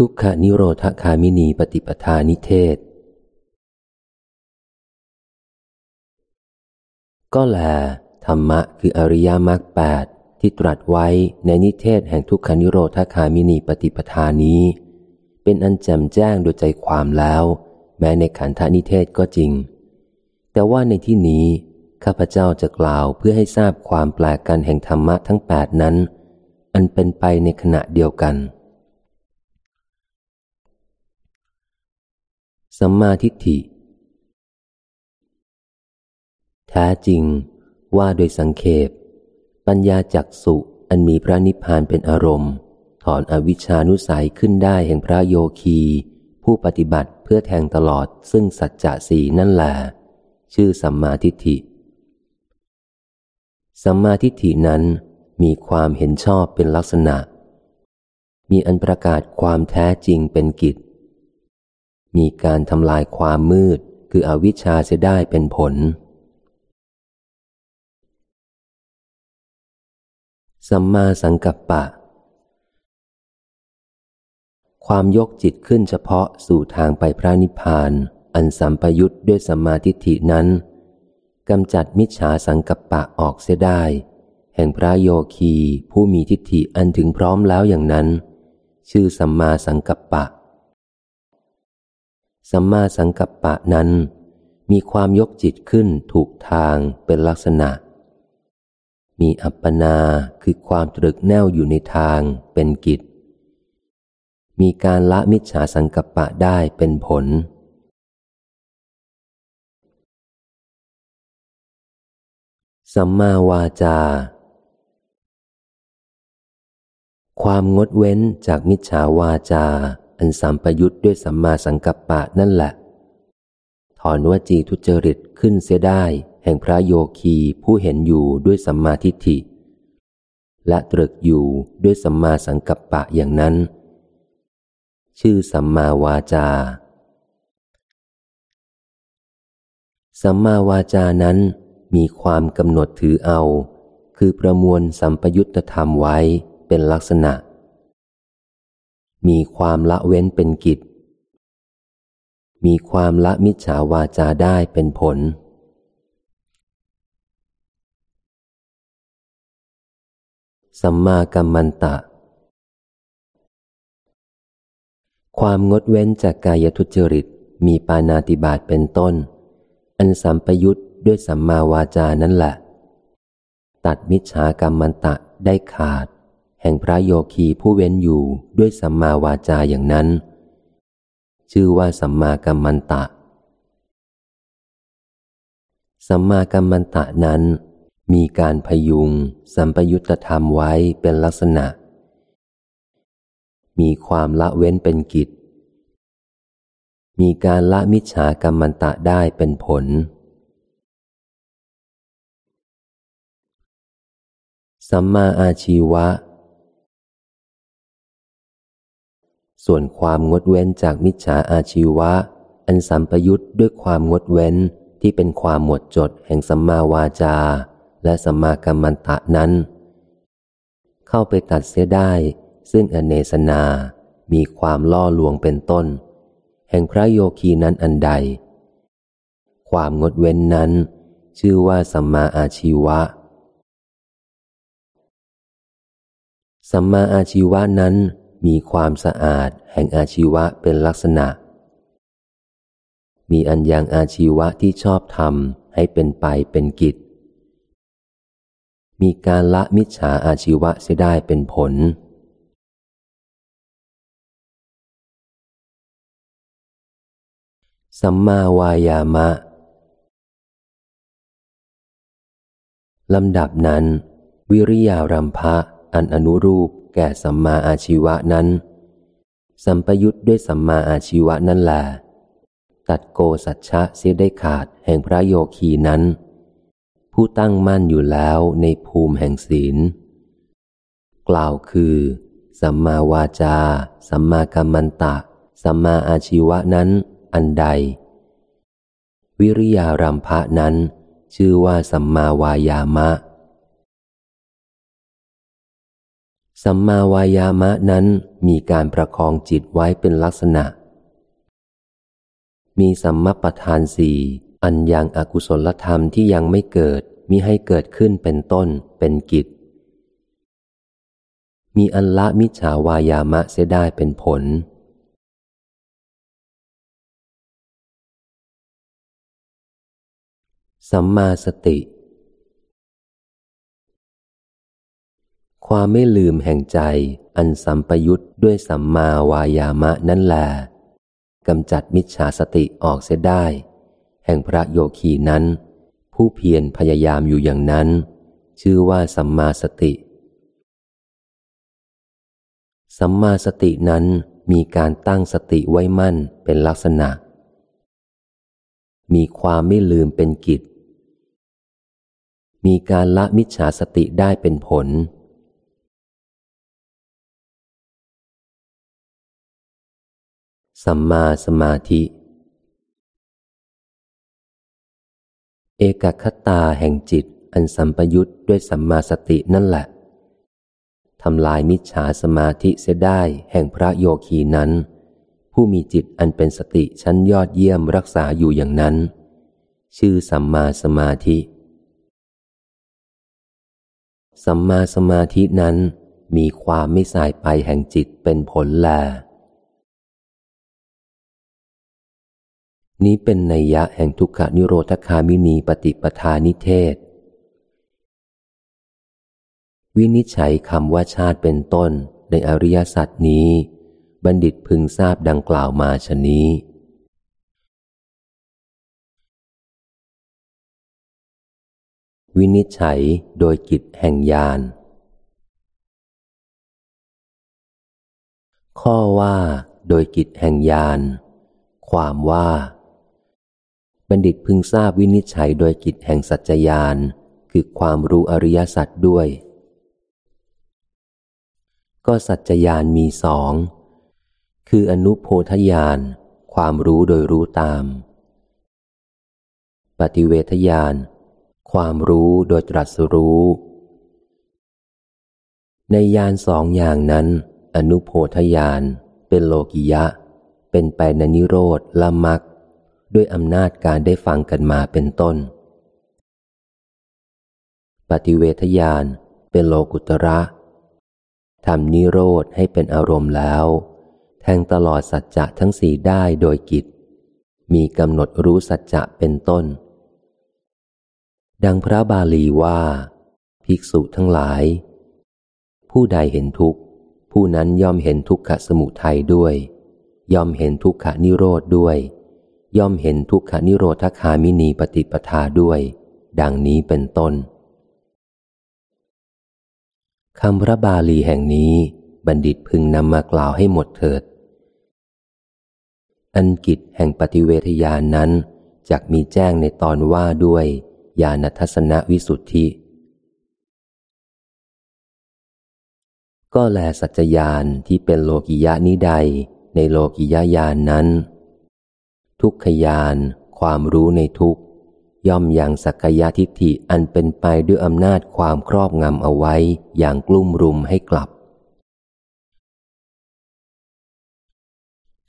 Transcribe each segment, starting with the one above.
ทุกขานิโรธคามินีปฏิปทานิเทศ ก็แล ธรรมะคืออริยมรรคแปดที่ตรัสไว้ในนิเทศแห่งทุกขานิโรธคามินีปฏิปทานี้ เป็นอันแจ่มแจ้งโดยใจความแล้ว แม้ในขันธนิเทศก็จริง แต่ว่าในที่นี้ ข้าพเจ้าจะกล่าวเพื่อให้ทราบความแปลกกันแห่งธรรมะทั้งแปดนั้น อันเป็นไปในขณะเดียวกัน สัมมาทิฏฐิ แท้จริงว่าโดยสังเขปปัญญาจักสุอันมีพระนิพพานเป็นอารมณ์ ถอนอวิชานุสัยขึ้นได้แห่งพระโยคี ผู้ปฏิบัติเพื่อแทงตลอดซึ่งสัจจะสีนั่นแหละชื่อสัมมาทิฏฐิ สัมมาทิฏฐินั้นมีความเห็นชอบเป็นลักษณะ มีอันประกาศความแท้จริงเป็นกิจ มีการทำลายความมืด คืออวิชชาเสียได้เป็นผล สัมมาสังกัปปะ ความยกจิตขึ้นเฉพาะสู่ทางไปพระนิพพาน อันสัมปยุตด้วยสัมมาทิฏฐินั้นกำจัดมิจฉาสังกัปปะออกเสียได้ แห่งพระโยคีผู้มีทิฏฐิอันถึงพร้อมแล้วอย่างนั้น ชื่อสัมมาสังกัปปะ สัมมาสังกัปปะนั้น มีความยกจิตขึ้นถูกทางเป็นลักษณะ มีอัปปนาคือความตรึกแน่วอยู่ในทางเป็นกิจ มีการละมิจฉาสังกัปปะได้เป็นผล สัมมาวาจา ความงดเว้นจากมิจฉาวาจา อันสัมปยุตด้วยสัมมาสังกัปปะนั่นแหละ ถอนวจีทุจริตขึ้นเสียได้แห่งพระโยคีผู้เห็นอยู่ด้วยสัมมาทิฏฐิ และตรึกอยู่ด้วยสัมมาสังกัปปะอย่างนั้น ชื่อสัมมาวาจา สัมมาวาจานั้นมีความกำหนดถือเอา คือประมวลสัมปยุตธรรมไว้เป็นลักษณะ มีความละเว้นเป็นกิจ มีความละมิจฉาวาจาได้เป็นผล สัมมากัมมันตะ ความงดเว้นจากกายทุจริตมีปานาติบาตเป็นต้น อันสัมปยุตด้วยสัมมาวาจานั่นแหละ ตัดมิจฉากรรมันตะได้ขาด แห่งพระโยคีผู้เว้นอยู่ด้วยสัมมาวาจาอย่างนั้น ชื่อว่าสัมมากัมมันตะ สัมมากัมมันตะนั้น มีการพยุงสัมปยุตธรรมไว้เป็นลักษณะ มีความละเว้นเป็นกิจ มีการละมิจฉากรรมันตะได้เป็นผลสัมมาอาชีวะ ส่วนความงดเว้นจากมิจฉาอาชีวะ อันสัมปยุตด้วยความงดเว้นที่เป็นความหมดจดแห่งสัมมาวาจา และสัมมากัมมันตะนั้น เข้าไปตัดเสียได้ ซึ่งอเนสนา มีความล่อลวงเป็นต้น แห่งพระโยคีนั้นอันใด ความงดเว้นนั้น ชื่อว่าสัมมาอาชีวะ สัมมาอาชีวะนั้น มีความสะอาดแห่งอาชีวะเป็นลักษณะ มีอันยังอาชีวะที่ชอบทำให้เป็นไปเป็นกิจ มีการละมิจฉาอาชีวะเสียได้เป็นผล สัมมาวายามะลำดับนั้น วิริยารัมภะอันอนุรูป แก่สัมมาอาชีวะนั้น สัมปยุตด้วยสัมมาอาชีวะนั่นแหละตัดโกสัจฉะเสียได้ขาดแห่งพระโยคีนั้น ผู้ตั้งมั่นอยู่แล้วในภูมิแห่งศีล กล่าวคือ สัมมาวาจา สัมมากัมมันตะ สัมมาอาชีวะนั้นอันใด วิริยารัมภะนั้น ชื่อว่าสัมมาวายามะ สัมมาวายามะนั้นมีการประคองจิตไว้เป็นลักษณะ มีสัมมปทานสี่อันยังอกุศลธรรมที่ยังไม่เกิดมีให้เกิดขึ้นเป็นต้นเป็นกิจ มีอันละมิจฉาวายามะเสียได้เป็นผล สัมมาสติ ความไม่ลืมแห่งใจ อันสัมปยุตด้วยสัมมาวายามะนั่นแหละกำจัดมิจฉาสติออกเสียได้ แห่งพระโยคีนั้น ผู้เพียรพยายามอยู่อย่างนั้น ชื่อว่าสัมมาสติ สัมมาสตินั้นมีการตั้งสติไว้มั่นเป็นลักษณะ มีความไม่ลืมเป็นกิจ มีการละมิจฉาสติได้เป็นผล สัมมาสมาธิ เอกคตาแห่งจิตอันสัมปยุตด้วยสัมมาสตินั่นแหละทำลายมิจฉาสมาธิเสียได้แห่งพระโยคีนั้น ผู้มีจิตอันเป็นสติชั้นยอดเยี่ยมรักษาอยู่อย่างนั้น ชื่อสัมมาสมาธิ สัมมาสมาธินั้นมีความไม่สายไปแห่งจิตเป็นผลแล นี้เป็นนัยยะแห่งทุกขานิโรธคามินีปฏิปทานิเทศ วินิจฉัยคำว่าชาติเป็นต้นในอริยสัจนี้ บัณฑิตพึงทราบดังกล่าวมาชนี้วินิจฉัยโดยกิจแห่งญาณ ข้อว่า โดยกิจแห่งญาณ ความว่า บัณฑิตพึงทราบวินิจฉัยโดยกิจแห่งสัจจยาน คือความรู้อริยสัจด้วย ก็สัจจยานมีสอง คืออนุโพธยานความรู้โดยรู้ตาม ปฏิเวทยานความรู้โดยตรัสรู้ ในยานสองอย่างนั้น อนุโพธยานเป็นโลกิยะ เป็นไปในนิโรธละมัก ด้วยอำนาจการได้ฟังกันมาเป็นต้น ปฏิเวทญาณเป็นโลกุตระทำนิโรธให้เป็นอารมณ์แล้ว แทงตลอดสัจจะทั้งสี่ได้โดยกิจ มีกำหนดรู้สัจจะเป็นต้น ดังพระบาลีว่า ภิกษุทั้งหลาย ผู้ใดเห็นทุกข์ ผู้นั้นย่อมเห็นทุกขสมุทัยด้วยย่อมเห็นทุกขนิโรธด้วย ย่อมเห็นทุกขานิโรธคามินีปฏิปทาด้วย ดังนี้เป็นต้นคำพระบาลีแห่งนี้บัณฑิตพึงนำมากล่าวให้หมดเถิด อันกิจแห่งปฏิเวทญานนั้นจักมีแจ้งในตอนว่าด้วยญาณทัศนวิสุทธิ ก็แลสัจจญาณที่เป็นโลกิยะนิใดในโลกิยญาณนนั้น ทุกขยาน ความรู้ในทุกย่อมอย่างสักยะทิฏฐิอันเป็นไปด้วยอำนาจความครอบงำเอาไว้อย่างกลุ่มรุมให้กลับ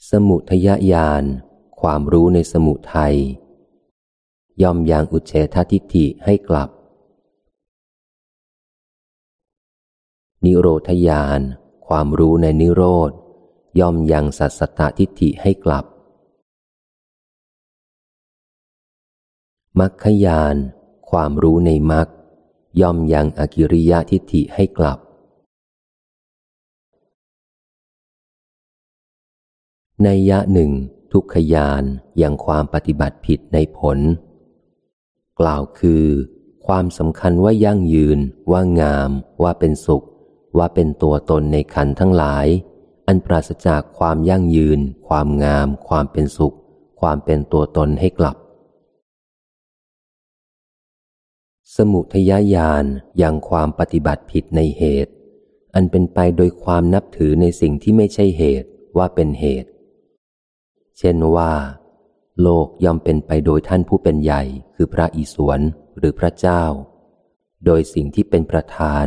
สมุทยญาณความรู้ในสมุทัยย่อมอย่างอุเฉททิฏฐิให้กลับ นิโรธญาณความรู้ในนิโรธ ย่อมอยังสัตสตทิฏฐิให้กลับ มัคคยาน ความรู้ในมัคย่อมยังอกิริยะทิฏฐิให้กลับ ในยะหนึ่ง ทุกขยานยังความปฏิบัติผิดในผล กล่าวคือ ความสำคัญว่ายั่งยืน ว่างาม ว่าเป็นสุข ว่าเป็นตัวตนในขันทั้งหลาย อันปราศจากความยั่งยืน ความงาม ความเป็นสุข ความเป็นตัวตนให้กลับ สมุทยาญาณอย่างความปฏิบัติผิดในเหตุ อันเป็นไปโดยความนับถือในสิ่งที่ไม่ใช่เหตุว่าเป็นเหตุ เช่นว่า โลกย่อมเป็นไปโดยท่านผู้เป็นใหญ่คือพระอิศวรหรือพระเจ้า โดยสิ่งที่เป็นประธาน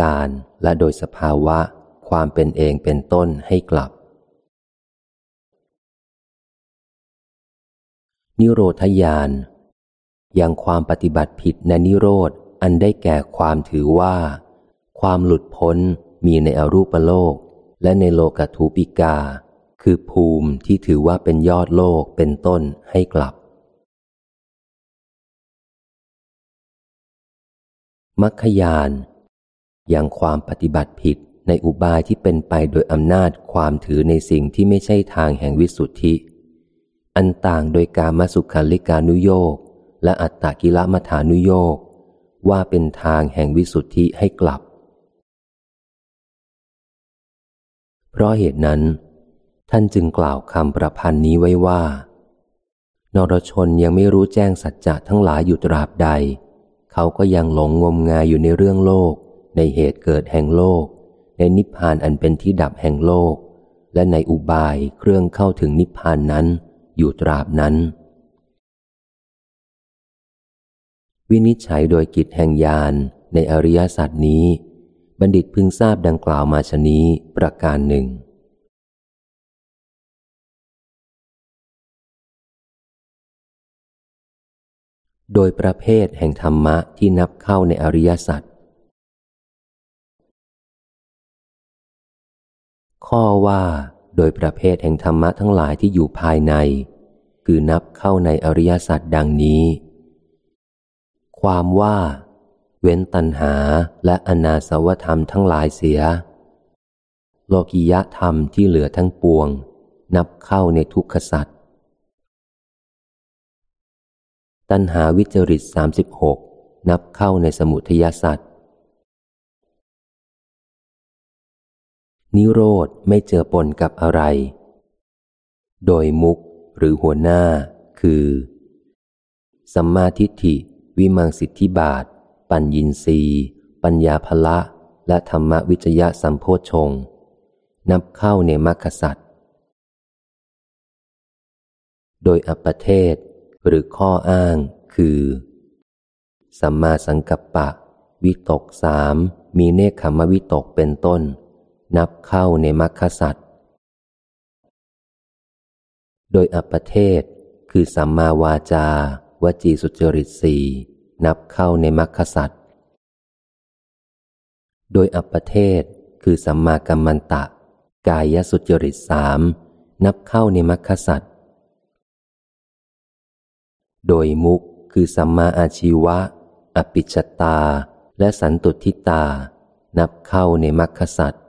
การและโดยสภาวะ ความเป็นเองเป็นต้นให้กลับ นิโรธญา ณยังความปฏิบัติผิดในนิโรธ อันได้แก่ความถือว่า ความหลุดพ้นมีในอรูปโลก และในโลกทูปิกา คือภูมิที่ถือว่าเป็นยอดโลกเป็นต้นให้กลับมัคคยาน อยังความปฏิบัติผิดในอุบายที่เป็นไปโดยอำนาจความถือในสิ่งที่ไม่ใช่ทางแห่งวิสุทธิ อันต่างโดยการมาสุขันลิกานุโยก และอัตตกิลมัฐานุโยกว่าเป็นทางแห่งวิสุทธิให้กลับ เพราะเหตุนั้น ท่านจึงกล่าวคำประพันธ์นี้ไว้ว่า นรชนยังไม่รู้แจ้งสัจจะทั้งหลายอยู่ตราบใด เขาก็ยังหลงงมงายอยู่ในเรื่องโลก ในเหตุเกิดแห่งโลก ในนิพพานอันเป็นที่ดับแห่งโลก และในอุบายเครื่องเข้าถึงนิพพานนั้นอยู่ตราบนั้น วินิจฉัยโดยกิจแห่งญาณในอริยสัจนี้ บัณฑิตพึงทราบดังกล่าวมาชนี้ประการหนึ่ง โดยประเภทแห่งธรรมะที่นับเข้าในอริยสัจข้อว่าโดยประเภทแห่งธรรมะทั้งหลายที่อยู่ภายใน คือนับเข้าในอริยสัจดังนี้ ความว่า เว้นตัณหาและอนาสวธรรมทั้งหลายเสีย โลกิยะธรรมที่เหลือทั้งปวง นับเข้าในทุกขสัตว์ตัณหาวิจริตสามสิบหกนับเข้าในสมุทยสัตว์นิโรธไม่เจอปนกับอะไร โดยมุกหรือหัวหน้าคือ สัมมาทิฏฐิ วิมังสิทธิบาท ปัญญินรีปัญญาภละ และธรรมวิจยะสัมโพชง นับเข้าในมรรคสัตว์โดยอัปเทศหรือข้ออ้างคือ สัมมาสังกัปปะ วิตกสามมีเนคขมวิตกเป็นต้น นับเข้าในมรรคสัตว์โดยอัปเทศคือสัมมาวาจา วจีสุจริตสี่นับเข้าในมรรคสัตว์โดยอัปเทศคือสัมมากัมมันตะ กายสุจริตสามนับเข้าในมรรคสัตว์โดยมุกคือสัมมาอาชีวะ อปิชตา และสันตุทิตา นับเข้าในมรรคสัตว์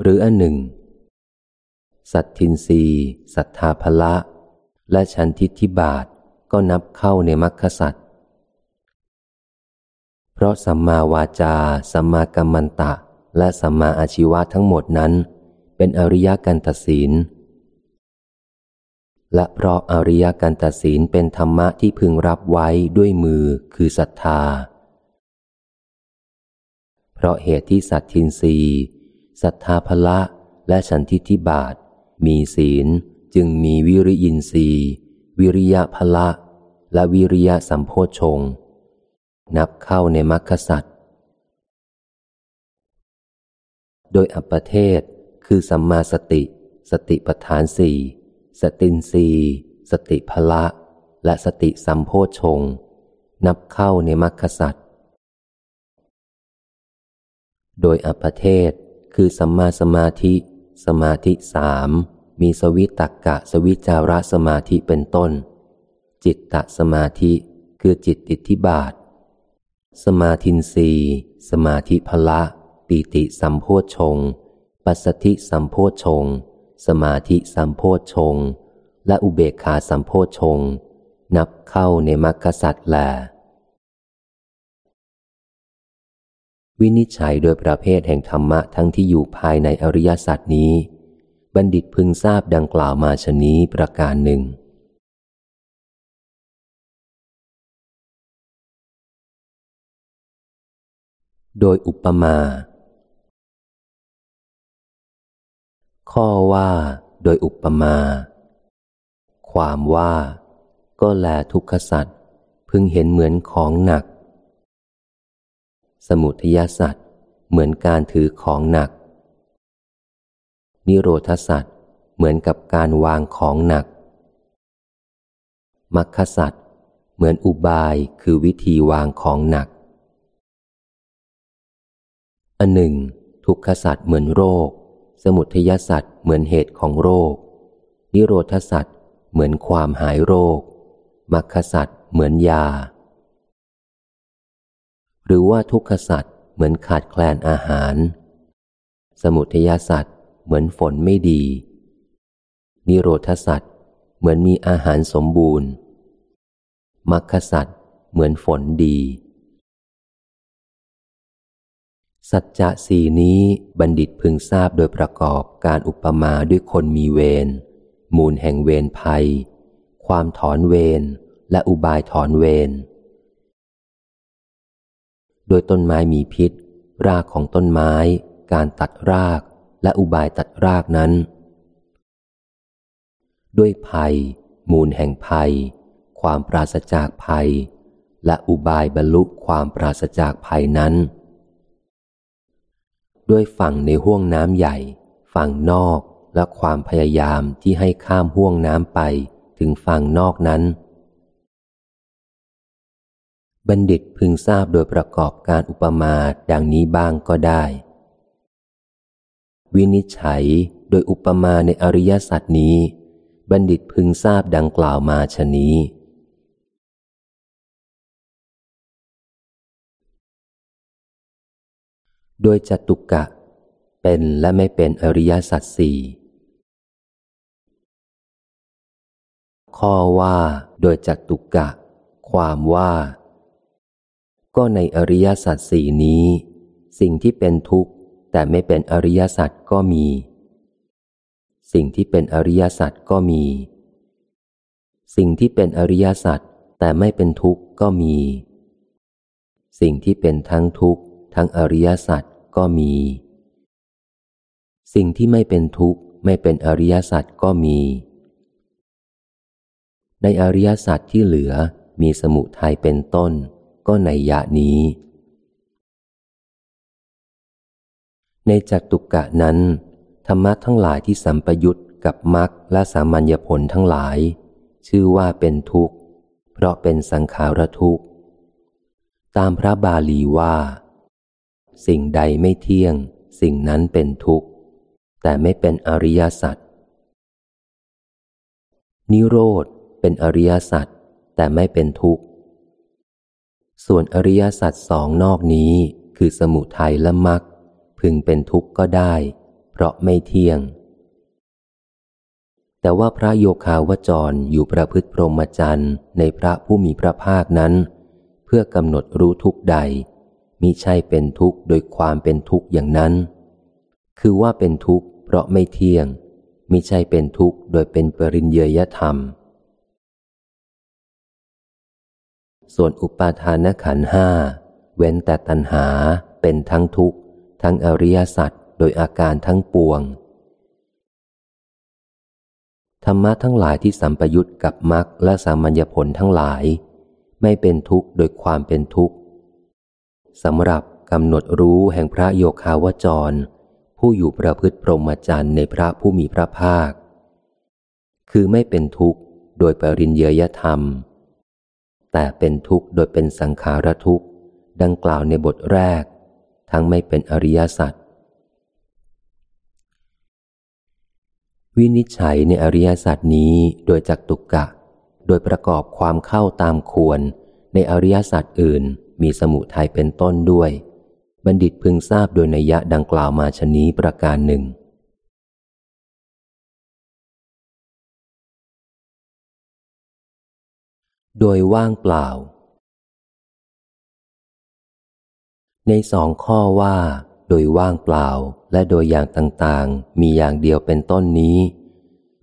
หรืออันหนึ่ง สัตทินรีสัทธาภละ และชันทิทิบาทก็นับเข้าในมรรคสัตว์เพราะสัมมาวาจา สัมมากัมมันตะ และสัมมาอาชีวะทั้งหมดนั้น เป็นอริยกันตศีล และเพราะอริยกันตศีลเป็นธรรมะที่พึงรับไว้ด้วยมือคือศรัทธา เพราะเหตุที่สัตทินรีสัทธาภละและฉันทิทิบาท มีศีลจึงมีวิริยินทรีย์วิริยะพละ และวิริยะสัมโพชง นับเข้าในมรรคสัตว์โดยอัปเทศคือสัมมาสติ สติปทานสี่สตินรีสติพละ และสติสัมโพชง นับเข้าในมรรคสัตว์โดยอัปเทศคือสัมมาสมาธิ สมาธิสามมีสวิตักกะสวิจาระสมาธิเป็นต้น จิตตสมาธิคือจิตติทิบาท สมาธินรีสมาธิพละ ปีติสัมโพชงปัสสธิสัมโพชงสมาธิสัมโพชงและอุเบกขาสัมโพชงนับเข้าในมรรคสัตว์แล วินิจฉัยโดยประเภทแห่งธรรมะทั้งที่อยู่ภายในอริยสัจนี้ บัณฑิตพึงทราบดังกล่าวมาชนี้ประการหนึ่ง โดยอุปมา ข้อว่า โดยอุปมา ความว่า ก็แลทุกขสัตว์พึงเห็นเหมือนของหนัก สมุทยสัตว์เหมือนการถือของหนัก นิโรธสัตว์เหมือนกับการวางของหนักมัคคสัตว์เหมือนอุบายคือวิธีวางของหนัก อันหนึ่ง ทุกขสัตว์เหมือนโรค สมุทยสัตว์เหมือนเหตุของโรค นิโรธสัตว์เหมือนความหายโรคมัคคสัตว์เหมือนยา หรือว่าทุกขสัตว์เหมือนขาดแคลนอาหาร สมุทยสัตว์เหมือนฝนไม่ดี นิโรธสัตว์เหมือนมีอาหารสมบูรณ์มัคคสัตว์เหมือนฝนดี สัจจะสี่นี้บัณฑิตพึงทราบโดยประกอบการอุปมาด้วยคนมีเวรมูลแห่งเวรภัย ความถอนเวรและอุบายถอนเวร โดยต้นไม้มีพิษ รากของต้นไม้ การตัดราก และอุบายตัดรากนั้น ด้วยภัย มูลแห่งภัย ความปราศจากภัย และอุบายบรรลุความปราศจากภัยนั้น ด้วยฝั่งในห้วงน้ำใหญ่ ฝั่งนอกและความพยายามที่ให้ข้ามห้วงน้ำไปถึงฝั่งนอกนั้น บัณฑิตพึงทราบโดยประกอบการอุปมาดังนี้บ้างก็ได้ วินิจฉัยโดยอุปมาในอริยสัจนี้ บัณฑิตพึงทราบดังกล่าวมาชนี้ โดยจตุกะ เป็นและไม่เป็นอริยสัจสี่ข้อว่าโดยจตุกะ ความว่า ก็ในอริยสัจสี่นี้ สิ่งที่เป็นทุกข์ แต่ไม่เป็นอริยสัจก็มี สิ่งที่เป็นอริยสัจก็มี สิ่งที่เป็นอริยสัจแต่ไม่เป็นทุกข์ก็มี สิ่งที่เป็นทั้งทุกข์ ทั้งอริยสัจก็มี สิ่งที่ไม่เป็นทุกข์ ไม่เป็นอริยสัจก็มี ในอริยสัจที่เหลือมีสมุทัยเป็นต้น ก็ในยะนี้ ในจัตุกะนั้น ธรรมะทั้งหลายที่สัมปยุตกับมรรคและสามัญญผลทั้งหลาย ชื่อว่าเป็นทุกข์ เพราะเป็นสังขารทุกข์ ตามพระบาลีว่า สิ่งใดไม่เที่ยง สิ่งนั้นเป็นทุกข์ แต่ไม่เป็นอริยสัจนิโรธเป็นอริยสัจแต่ไม่เป็นทุกข์ ส่วนอริยสัจสองนอกนี้คือสมุทัยและมรรคพึงเป็นทุกข์ก็ได้ เพราะไม่เที่ยง แต่ว่าพระโยคาวจรอยู่ประพฤติพรหมจรรย์ในพระผู้มีพระภาคนั้น เพื่อกำหนดรู้ทุกใดมิใช่เป็นทุกข์โดยความเป็นทุกข์อย่างนั้น คือว่าเป็นทุกข์เพราะไม่เที่ยงมิใช่เป็นทุกข์โดยเป็นปริญเยยธรรม ส่วนอุปาทานขันห้าเว้นแต่ตัณหาเป็นทั้งทุกข์ ทั้งอริยสัจโดยอาการทั้งปวง ธรรมะทั้งหลายที่สัมปยุตกับมรรคและสามัญญผลทั้งหลาย ไม่เป็นทุกข์โดยความเป็นทุกข์สำหรับกำหนดรู้แห่งพระโยคาวจร ผู้อยู่ประพฤติพรหมจรรย์ในพระผู้มีพระภาค คือไม่เป็นทุกข์โดยปริญเยยธรรม แต่เป็นทุกข์โดยเป็นสังขารทุกข์ ดังกล่าวในบทแรก ทั้งไม่เป็นอริยสัจวินิจฉัยในอริยสัจนี้โดยจักตุกกะ โดยประกอบความเข้าตามควร ในอริยสัจอื่นมีสมุทัยเป็นต้นด้วย บัณฑิตพึงทราบโดยนัยยะดังกล่าวมาชนี้ประการหนึ่ง โดยว่างเปล่า ในสองข้อว่า โดยว่างเปล่าและโดยอย่างต่างๆ มีอย่างเดียวเป็นต้นนี้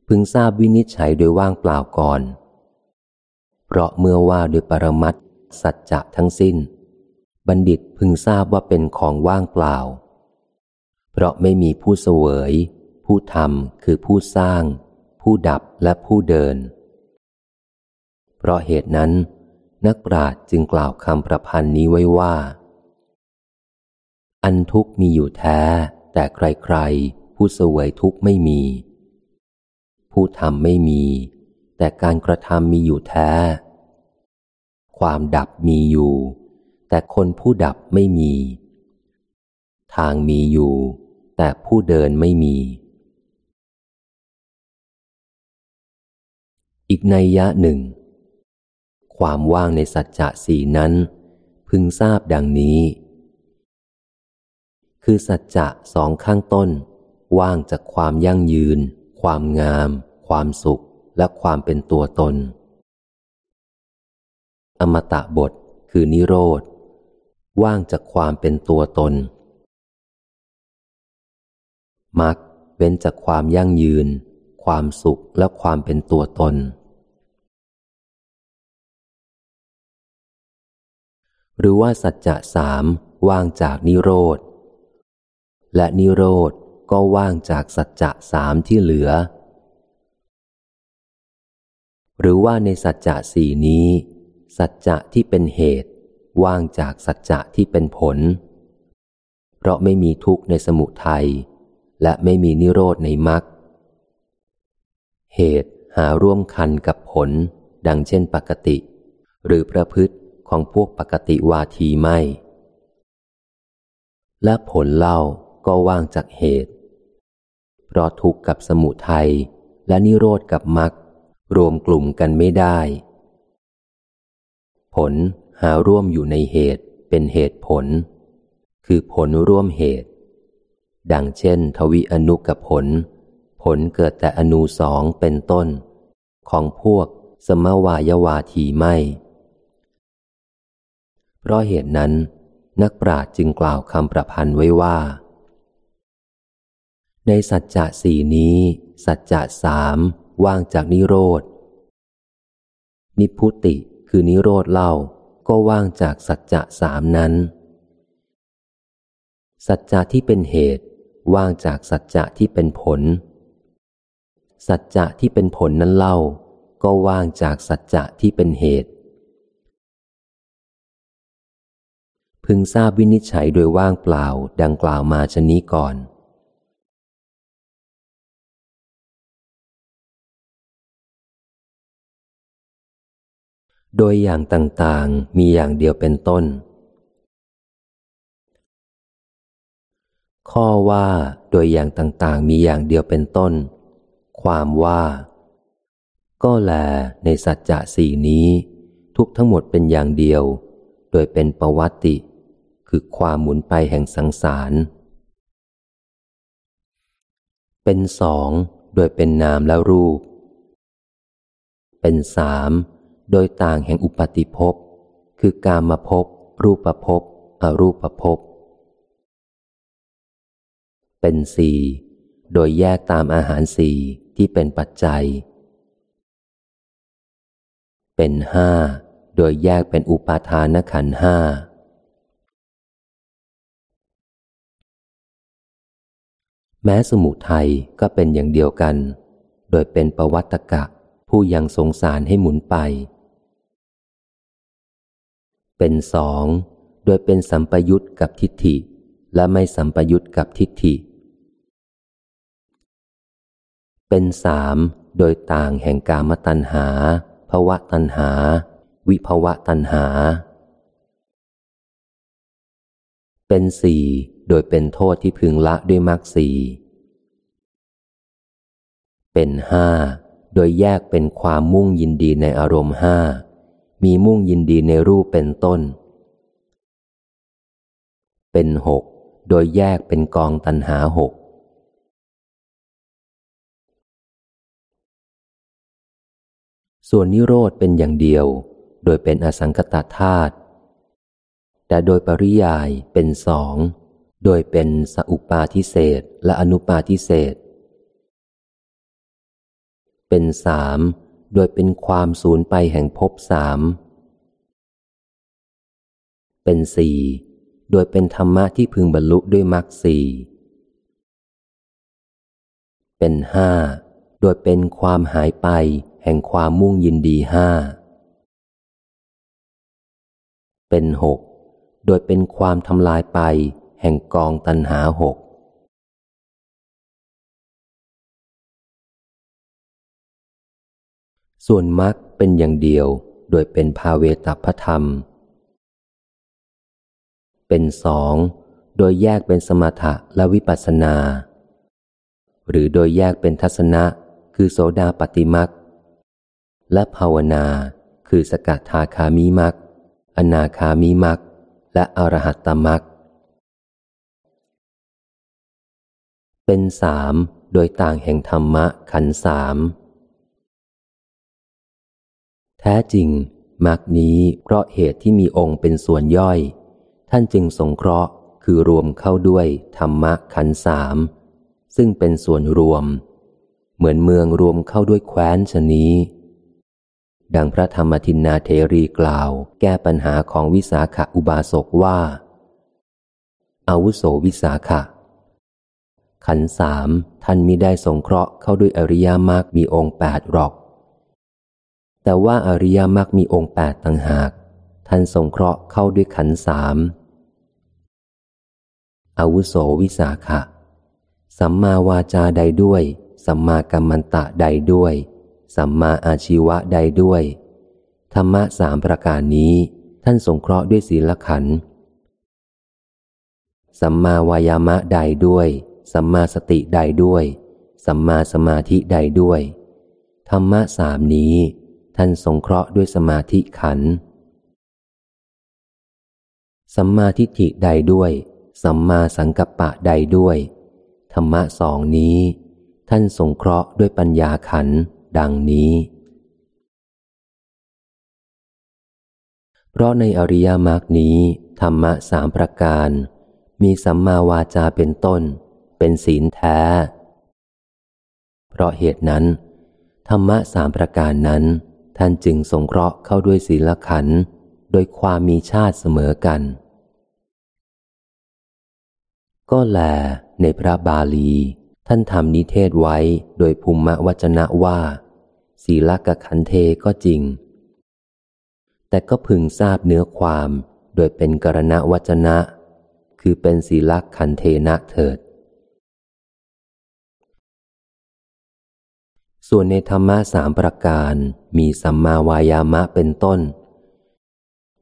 พึงทราบวินิจฉัยโดยว่างเปล่าก่อน เพราะเมื่อว่าโดยปรมัตสัจจะทั้งสิ้น บัณฑิตพึงทราบว่าเป็นของว่างเปล่า เพราะไม่มีผู้เสวย ผู้ทำคือผู้สร้าง ผู้ดับและผู้เดิน เพราะเหตุนั้น นักปราชญ์จึงกล่าวคำประพันธ์นี้ไว้ว่า อันทุกมีอยู่แท้ แต่ใครๆ ผู้เสวยทุกไม่มี ผู้ทำไม่มี แต่การกระทำมีอยู่แท้ ความดับมีอยู่ แต่คนผู้ดับไม่มี ทางมีอยู่ แต่ผู้เดินไม่มีอีกในยะหนึ่ง ความว่างในสัจจะสี่นั้น พึงทราบดังนี้ คือสัจจะสองข้างต้น ว่างจากความยั่งยืน ความงาม ความสุขและความเป็นตัวตน อมตะบทคือนิโรธ ว่างจากความเป็นตัวตนมรรคเป็นจากความยั่งยืน ความสุขและความเป็นตัวตน หรือว่าสัจจะสามว่างจากนิโรธ และนิโรธก็ว่างจากสัจจะสามที่เหลือ หรือว่าในสัจจะสี่นี้ สัจจะที่เป็นเหตุ ว่างจากสัจจะที่เป็นผล เพราะไม่มีทุกข์ในสมุทัยและไม่มีนิโรธในมรรคเหตุหาร่วมคันกับผล ดังเช่นปกติ หรือประพฤติ ของพวกปกติวาทีไม่ และผลเล่าก็ว่างจากเหตุ เพราะทุกข์กับสมุทัยและนิโรธกับมรรครวมกลุ่มกันไม่ได้ ผลหาร่วมอยู่ในเหตุเป็นเหตุผล คือผลร่วมเหตุ ดังเช่น ทวิอนุกับผล ผลเกิดแต่อนูสองเป็นต้น ของพวกสมวายวาทีไม่ เพราะเหตุนั้น นักปราชญ์จึงกล่าวคำประพันธ์ไว้ว่า ในสัจจะสี่นี้ สัจจะสามว่างจากนิโรธ นิพุติคือนิโรธเล่าก็ว่างจากสัจจะสามนั้น สัจจะที่เป็นเหตุ ว่างจากสัจจะที่เป็นผล สัจจะที่เป็นผลนั้นเล่า ก็ว่างจากสัจจะที่เป็นเหตุ พึงทราบวินิจฉัยโดยว่างเปล่าดังกล่าวมาชนี้ก่อน โดยอย่างต่างๆมีอย่างเดียวเป็นต้น ข้อว่าโดยอย่างต่างๆมีอย่างเดียวเป็นต้น ความว่า ก็แลในสัจจะสี่นี้ ทุกทั้งหมดเป็นอย่างเดียว โดยเป็นประวัติ คือความหมุนไปแห่งสังสาร เป็นสองโดยเป็นนามและรูป เป็นสามโดยต่างแห่งอุปาติภพ คือกามาภพ รูปภพ อรูปภพ เป็นสี่โดยแยกตามอาหารสี่ที่เป็นปัจจัย เป็นห้าโดยแยกเป็นอุปาทานขันห้า แม้สมุทัยก็เป็นอย่างเดียวกัน โดยเป็นประวัตกะ ผู้ยังสงสารให้หมุนไป เป็นสองโดยเป็นสัมปยุตกับทิฏฐิ และไม่สัมปยุตกับทิฏฐิ เป็นสามโดยต่างแห่งกามตัณหาภวะตัณหา วิภวะตัณหา เป็นสี่ โดยเป็นโทษที่พึงละด้วยมรรคสีเป็นห้าโดยแยกเป็นความมุ่งยินดีในอารมณ์ห้ามีมุ่งยินดีในรูปเป็นต้น เป็นหกโดยแยกเป็นกองตันหาหกส่วนนิโรธเป็นอย่างเดียว โดยเป็นอสังกตธาตุแต่โดยปริยายเป็นสอง โดยเป็นสอุปาทิเศษและอนุปาทิเศษ เป็นสามโดยเป็นความสูญไปแห่งภพสาม เป็นสี่โดยเป็นธรรมะที่พึงบรรลุด้วยมรรคสี่เป็นห้าโดยเป็นความหายไปแห่งความมุ่งยินดีห้า เป็นหกโดยเป็นความทำลายไป แห่งกองตันหาหกส่วนมรรคเป็นอย่างเดียวโดยเป็นภาเวตพธรรม เป็นสองโดยแยกเป็นสมถะและวิปัสสนา หรือโดยแยกเป็นทัศนะคือโสดาปฏิมักและภาวนาคือสกัดทาคามิมักอนาคามิมักและอรหัตตมัก เป็นสามโดยต่างแห่งธรรมะขันสาม แท้จริงมักนี้เพราะเหตุที่มีองค์เป็นส่วนย่อย ท่านจึงสงเคราะห์คือรวมเข้าด้วยธรรมะขันสามซึ่งเป็นส่วนรวม เหมือนเมืองรวมเข้าด้วยแคว้นชนี้ ดังพระธรรมทินนาเทรีกล่าว แก้ปัญหาของวิสาขอุบาสกว่าอาวุโสวิสาขะ ขันสามท่านมิได้สงเคราะห์เข้าด้วยอริยมรรคมีองค์แปดหรอก แต่ว่าอริยมรรคมีองค์แปดต่างหาก ท่านสงเคราะห์เข้าด้วยขันสามอาวุโสวิสาขะ สัมมาวาจาใดด้วย สัมมากัมมันตะใดด้วย สัมมาอาชีวะใดด้วย ธรรมะสามประการนี้ ท่านสงเคราะห์ด้วยศีลขันสัมมาวายามะใดด้วย สัมมาสติใดด้วย สัมมาสมาธิใดด้วย ธรรมะสามนี้ ท่านสงเคราะห์ด้วยสมาธิขัน สัมมาทิฏฐิใดด้วย สัมมาสังกัปปะใดด้วย ธรรมะสองนี้ ท่านสงเคราะห์ด้วยปัญญาขัน ดังนี้ เพราะในอริยมรรคนี้ ธรรมะสามประการมีสัมมาวาจาเป็นต้น เป็นศีลแท้ เพราะเหตุนั้น ธรรมะสามประการนั้น ท่านจึงสงเคราะห์เข้าด้วยศีลขันโดยความมีชาติเสมอกัน ก็แลในพระบาลี ท่านทำนิเทศไว้โดยภูมิวจนะว่า ศีลกขันเทก็จริง แต่ก็พึงทราบเนื้อความโดยเป็นกรณวจนะ คือเป็นศีลขันเทนะเถิด ส่วนในธรรมะสามประการมีสัมมาวายามะเป็นต้น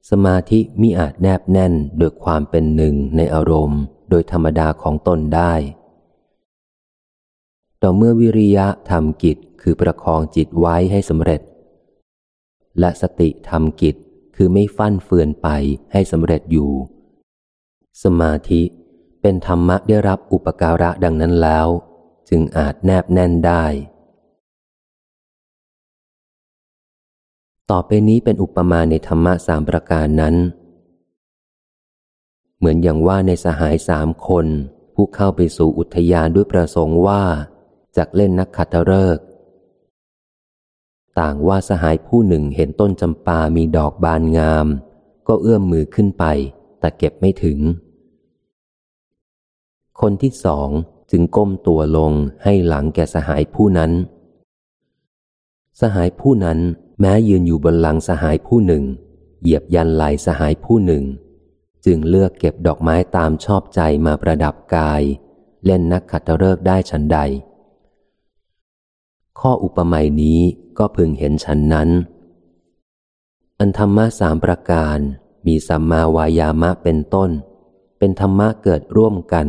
สมาธิมิอาจแนบแน่นโดยความเป็นหนึ่งในอารมณ์ โดยธรรมดาของตนได้ ต่อเมื่อวิริยะทำกิจคือประคองจิตไว้ให้สำเร็จ และสติทำกิจคือไม่ฟั่นเฟือนไปให้สำเร็จอยู่ สมาธิเป็นธรรมะได้รับอุปการะดังนั้นแล้ว จึงอาจแนบแน่นได้ ต่อไปนี้เป็นอุปมาในธรรมะสามประการนั้น เหมือนอย่างว่าในสหายสามคน ผู้เข้าไปสู่อุทยานด้วยประสงค์ว่าจากเล่นนักขัตฤกษ์ต่างว่าสหายผู้หนึ่งเห็นต้นจำปามีดอกบานงาม ก็เอื้อมมือขึ้นไป แต่เก็บไม่ถึง คนที่สองจึงก้มตัวลงให้หลังแก่สหายผู้นั้น สหายผู้นั้น แม้ยืนอยู่บนหลังสหายผู้หนึ่ง เหยียบยันไหลสหายผู้หนึ่ง จึงเลือกเก็บดอกไม้ตามชอบใจมาประดับกาย เล่นนักขัตฤกษ์ได้ฉันใด ข้ออุปมานี้ก็พึงเห็นฉันนั้น อันธรรมะสามประการมีสัมมาวายามะเป็นต้น เป็นธรรมะเกิดร่วมกัน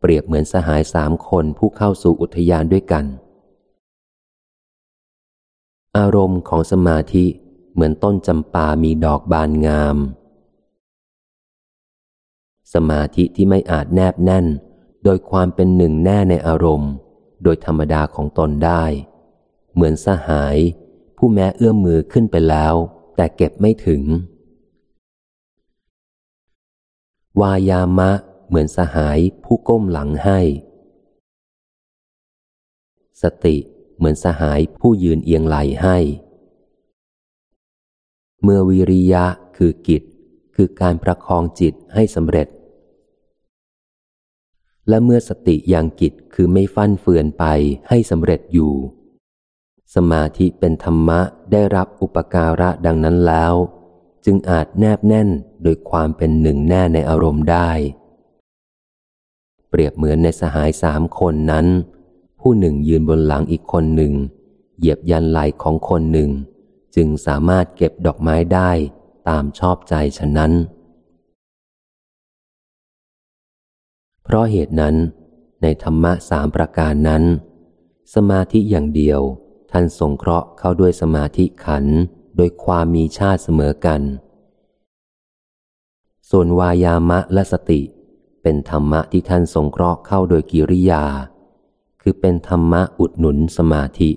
เปรียบเหมือนสหายสามคนผู้เข้าสู่อุทยานด้วยกัน อารมณ์ของสมาธิเหมือนต้นจำปามีดอกบานงาม สมาธิที่ไม่อาจแนบแน่น โดยความเป็นหนึ่งแน่ในอารมณ์ โดยธรรมดาของตนได้ เหมือนสหาย ผู้แม้เอื้อมมือขึ้นไปแล้ว แต่เก็บไม่ถึง วายามะเหมือนสหายผู้ก้มหลังให้ สติ เหมือนสหายผู้ยืนเอียงไหลให้ เมื่อวิริยะคือกิจ คือการประคองจิตให้สำเร็จ และเมื่อสติอย่างกิจคือไม่ฟั่นเฟือนไปให้สำเร็จอยู่ สมาธิเป็นธรรมะได้รับอุปการะดังนั้นแล้ว จึงอาจแนบแน่นโดยความเป็นหนึ่งแน่ในอารมณ์ได้ เปรียบเหมือนในสหายสามคนนั้น ผู้หนึ่งยืนบนหลังอีกคนหนึ่ง เหยียบยันไหลของคนหนึ่ง จึงสามารถเก็บดอกไม้ได้ตามชอบใจฉะนั้น เพราะเหตุนั้น ในธรรมะสามประการนั้น สมาธิอย่างเดียวท่านสงเคราะห์เข้าด้วยสมาธิขันโดยความมีชาติเสมอกัน ส่วนวายามะและสติ เป็นธรรมะที่ท่านสงเคราะห์เข้าโดยกิริยา คือเป็นธรรมะอุดหนุนสมาธิ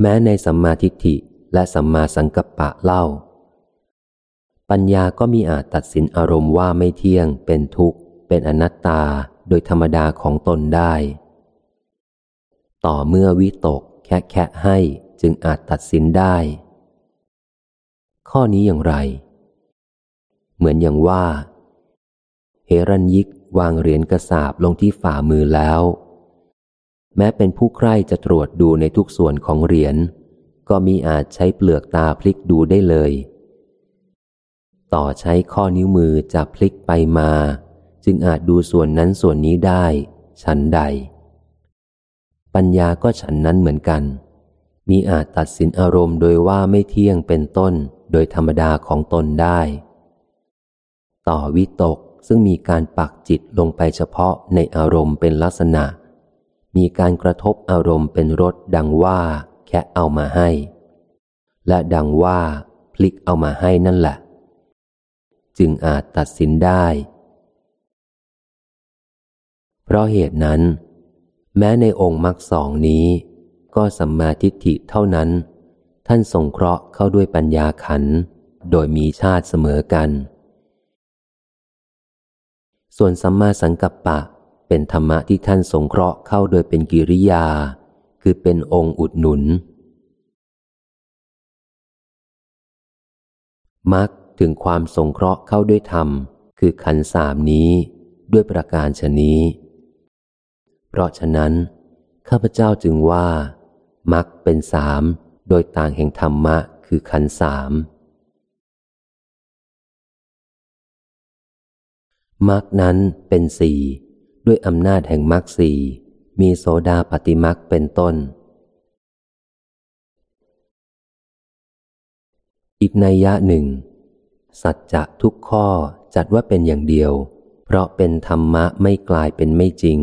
แม้ในสัมมาทิฏฐิและสัมมาสังกัปปะเล่า ปัญญาก็มีอาจตัดสินอารมณ์ว่าไม่เที่ยง เป็นทุกข์ เป็นอนัตตาโดยธรรมดาของตนได้ ต่อเมื่อวิตกแค่แค่ให้จึงอาจตัดสินได้ ข้อนี้อย่างไร เหมือนอย่างว่า เฮรัญยิกวางเหรียญกระสาบลงที่ฝ่ามือแล้ว แม้เป็นผู้ใคร่จะตรวจดูในทุกส่วนของเหรียญก็มีอาจใช้เปลือกตาพลิกดูได้เลย ต่อใช้ข้อนิ้วมือจะพลิกไปมา จึงอาจดูส่วนนั้นส่วนนี้ได้ ฉันใด ปัญญาก็ฉันนั้นเหมือนกัน มีอาจตัดสินอารมณ์โดยว่าไม่เที่ยงเป็นต้นโดยธรรมดาของตนได้ ต่อวิตก ซึ่งมีการปักจิตลงไปเฉพาะในอารมณ์เป็นลักษณะ มีการกระทบอารมณ์เป็นรสดังว่า แค่เอามาให้ และดังว่า พลิกเอามาให้นั่นแหละ จึงอาจตัดสินได้ เพราะเหตุนั้น แม้ในองค์มรรคสองนี้ ก็สัมมาทิฏฐิเท่านั้น ท่านสงเคราะห์เข้าด้วยปัญญาขันโดยมีชาติเสมอกัน ส่วนสัมมาสังกัปปะ เป็นธรรมะที่ท่านสงเคราะห์เข้าโดยเป็นกิริยา คือเป็นองค์อุดหนุนมักถึงความสงเคราะห์เข้าด้วยธรรม คือขันสามนี้ด้วยประการชนี้ เพราะฉะนั้น ข้าพเจ้าจึงว่ามักเป็นสามโดยต่างแห่งธรรมะคือขันสาม มักนั้นเป็นสี่ด้วยอำนาจแห่งมักสี่มีโสดาปฏิมักเป็นต้น อีกนัยยะหนึ่ง สัจจะทุกข้อจัดว่าเป็นอย่างเดียว เพราะเป็นธรรมะไม่กลายเป็นไม่จริง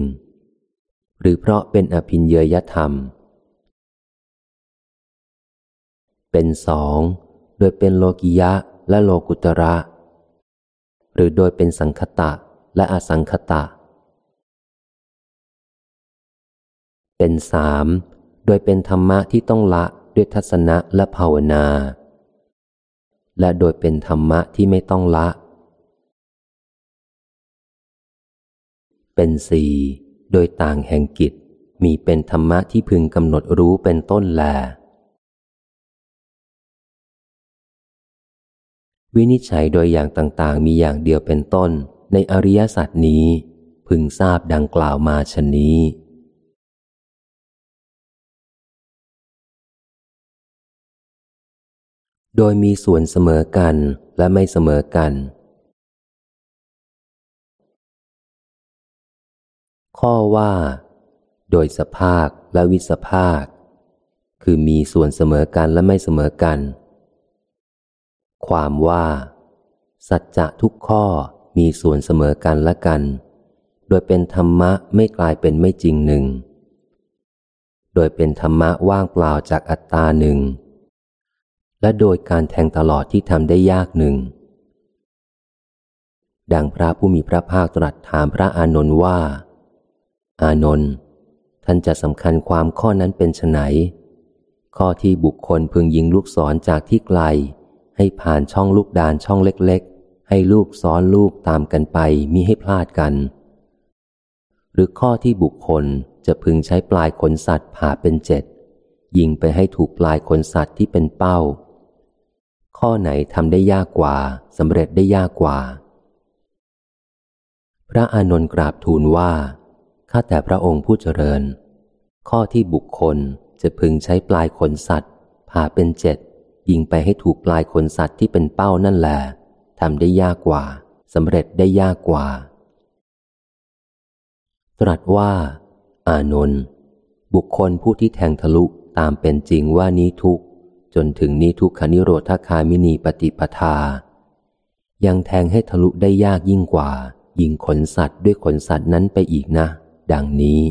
หรือเพราะเป็นอภินเยยธรรม เป็นสอง โดยเป็นโลกิยะและโลกุตระ หรือโดยเป็นสังคตะและอสังคตะ เป็นสามโดยเป็นธรรมะที่ต้องละด้วยทัศนะและภาวนา และโดยเป็นธรรมะที่ไม่ต้องละ เป็นสี่โดยต่างแห่งกิจมีเป็นธรรมะที่พึงกำหนดรู้เป็นต้นแล วินิจฉัยโดยอย่างต่างๆ มีอย่างเดียวเป็นต้น ในอริยสัจนี้ พึงทราบดังกล่าวมาชนนี้ โดยมีส่วนเสมอกันและไม่เสมอกัน ข้อว่า โดยสภาคและวิสภาค คือมีส่วนเสมอกันและไม่เสมอกัน ความว่า สัจจะทุกข้อมีส่วนเสมอกันและกัน โดยเป็นธรรมะไม่กลายเป็นไม่จริงหนึ่ง โดยเป็นธรรมะว่างเปล่าจากอัตตาหนึ่ง และโดยการแทงตลอดที่ทำได้ยากหนึ่ง ดังพระผู้มีพระภาคตรัสถามพระอานนท์ว่า อานนท์ท่านจะสำคัญความข้อนั้นเป็นไนข้อที่บุคคลพึงยิงลูกศรจากที่ไกล ให้ผ่านช่องลูกดานช่องเล็กๆ ให้ลูกซ้อนลูกตามกันไปมิให้พลาดกัน หรือข้อที่บุคคลจะพึงใช้ปลายขนสัตว์ผ่าเป็นเจ็ดยิงไปให้ถูกปลายขนสัตว์ที่เป็นเป้า ข้อไหนทำได้ยากกว่าสำเร็จได้ยากกว่า พระอานนท์กราบทูลว่าข้าแต่พระองค์ผู้เจริญ ข้อที่บุคคลจะพึงใช้ปลายขนสัตว์ผ่าเป็นเจ็ด ยิงไปให้ถูกปลายขนสัตว์ที่เป็นเป้านั่นแหละทำได้ยากกว่าสำเร็จได้ยากกว่า ตรัสว่า อานนท์บุคคลผู้ที่แทงทะลุตามเป็นจริงว่านี้ทุกจนถึงนี้ทุกขานิโรธคามินีปฏิปทา ยังแทงให้ทะลุได้ยากยิ่งกว่า ยิงขนสัตว์ด้วยขนสัตว์นั้นไปอีกนะ ดังนี้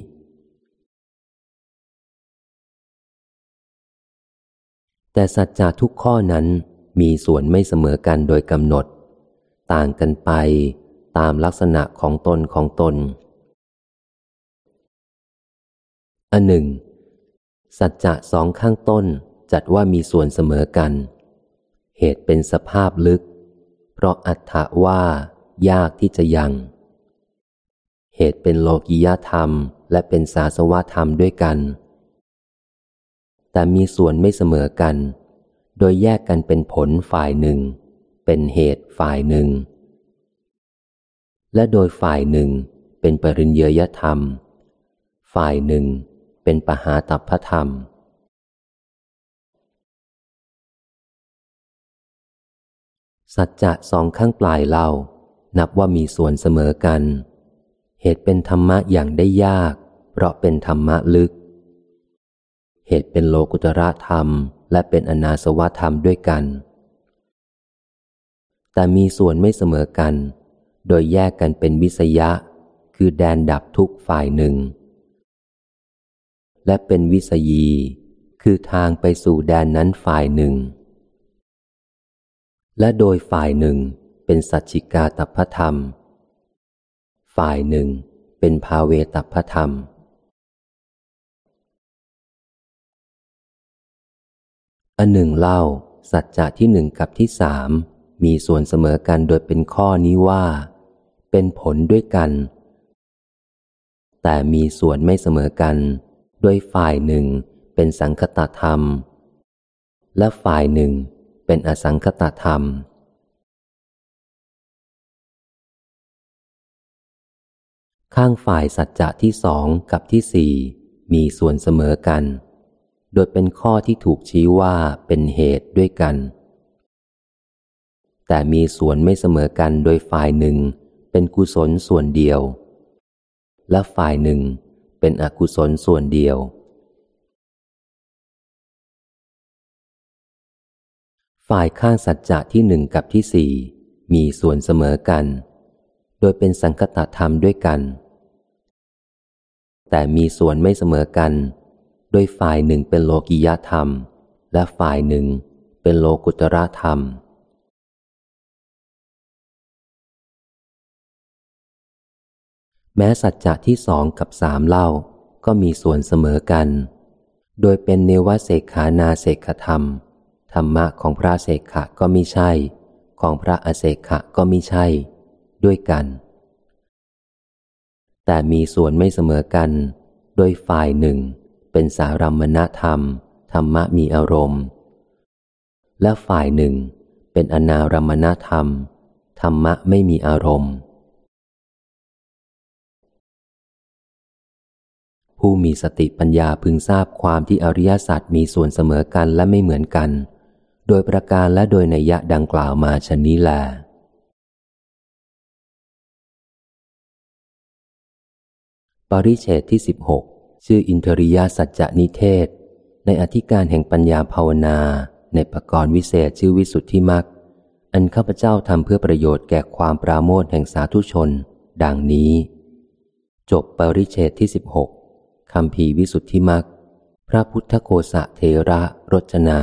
แต่สัจจะทุกข้อนั้นมีส่วนไม่เสมอกันโดยกำหนด ต่างกันไปตามลักษณะของตนของตน อันหนึ่ง สัจจะสองข้างต้นจัดว่ามีส่วนเสมอกัน เหตุเป็นสภาพลึก เพราะอัตถะว่ายากที่จะยัง เหตุเป็นโลกิยธรรมและเป็นสาสวธรรมด้วยกัน แต่มีส่วนไม่เสมอกัน โดยแยกกันเป็นผลฝ่ายหนึ่ง เป็นเหตุฝ่ายหนึ่ง และโดยฝ่ายหนึ่งเป็นปริญเยยธรรม ฝ่ายหนึ่งเป็นปหาตัพพธรรม สัจจะสองข้างปลายเล่า นับว่ามีส่วนเสมอกัน เหตุเป็นธรรมะอย่างได้ยาก เพราะเป็นธรรมะลึก เหตุเป็นโลกุตระธรรม และเป็นอนาสวธรรมด้วยกัน แต่มีส่วนไม่เสมอกัน โดยแยกกันเป็นวิสยะ คือแดนดับทุกฝ่ายหนึ่ง และเป็นวิสยี คือทางไปสู่แดนนั้นฝ่ายหนึ่ง และโดยฝ่ายหนึ่งเป็นสัจจิกาตัพธรรม ฝ่ายหนึ่งเป็นภาเวตัพธรรม อันหนึ่งเล่า สัจจะที่หนึ่งกับที่สามมีส่วนเสมอกันโดยเป็นข้อนี้ว่า เป็นผลด้วยกัน แต่มีส่วนไม่เสมอกันโดยฝ่ายหนึ่งเป็นสังคตธรรม และฝ่ายหนึ่งเป็นอสังคตธรรม ข้างฝ่ายสัจจะที่สองกับที่สี่มีส่วนเสมอกัน โดยเป็นข้อที่ถูกชี้ว่าเป็นเหตุด้วยกัน แต่มีส่วนไม่เสมอกันโดยฝ่ายหนึ่ง เป็นกุศลส่วนเดียว และฝ่ายหนึ่งเป็นอกุศลส่วนเดียว ฝ่ายข้างสัจจะที่หนึ่งกับที่สี่มีส่วนเสมอกัน โดยเป็นสังคตธรรมด้วยกัน แต่มีส่วนไม่เสมอกัน โดยฝ่ายหนึ่งเป็นโลกิยธรรม และฝ่ายหนึ่งเป็นโลกุตระธรรม แม้สัจจะที่สองกับสามเล่าก็มีส่วนเสมอกัน โดยเป็นเนวเสกขานาเสกธรรม ธรรมะของพระเสกขะก็ม่ใช่ ของพระอเสกขะก็ม่ใช่ ด้วยกัน แต่มีส่วนไม่เสมอกัน โดยฝ่ายหนึ่ง เป็นสารัมมณธรรม ธรรมะมีอารมณ์ และฝ่ายหนึ่ง เป็นอนารัมมณธรรม ธรรมะไม่มีอารมณ์ ผู้มีสติปัญญาพึงทราบความที่อริยสัจมีส่วนเสมอกันและไม่เหมือนกัน โดยประการและโดยนัยยะดังกล่าวมาชนนี้แลปริเชตที่สิบหก ชื่ออินทริยสัจจนิเทศ ในอธิการแห่งปัญญาภาวนา ในประกรณ์วิเศษชื่อวิสุทธิมักอันข้าพเจ้าทำเพื่อประโยชน์แก่ความปราโมทแห่งสาธุชน ดังนี้ จบปริเชตที่สิบหกคำพีวิสุทธิมักพระพุทธโคสะเทระรจนา